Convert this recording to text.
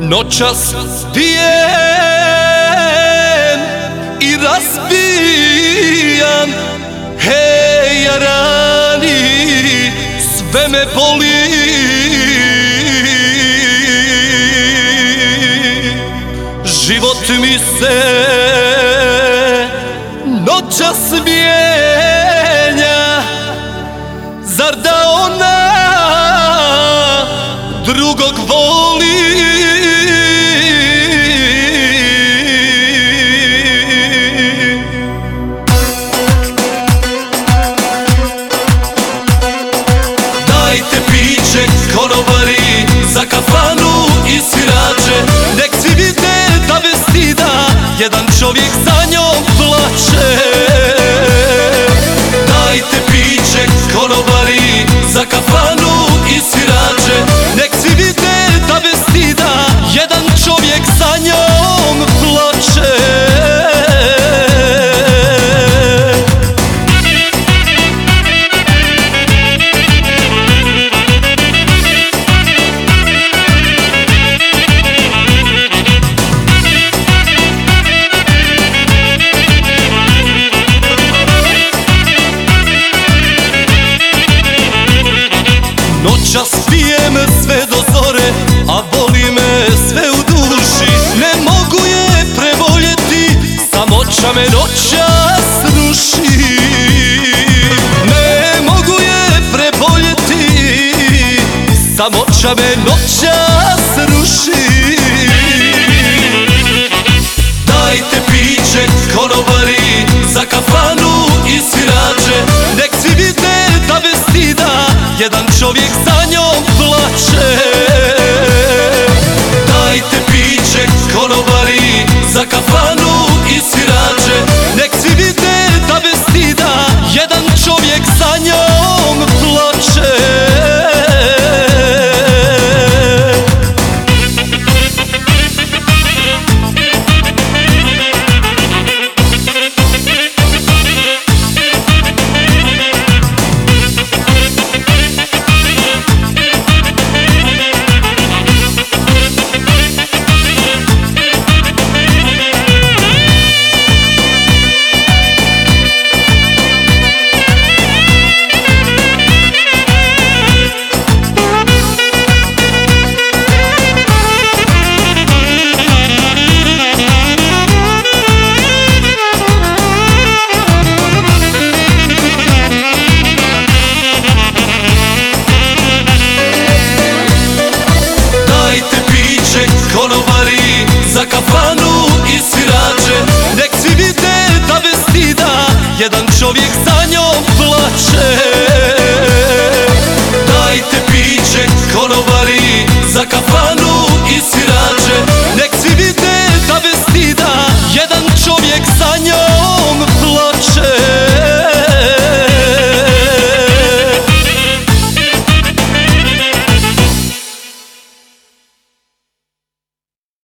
Noćas bijen i razbijan. Hej, ja rani, sve me boli. Život mi se noćas mijenja. Zar da ona drugog voli شب نقشم człowiek sam.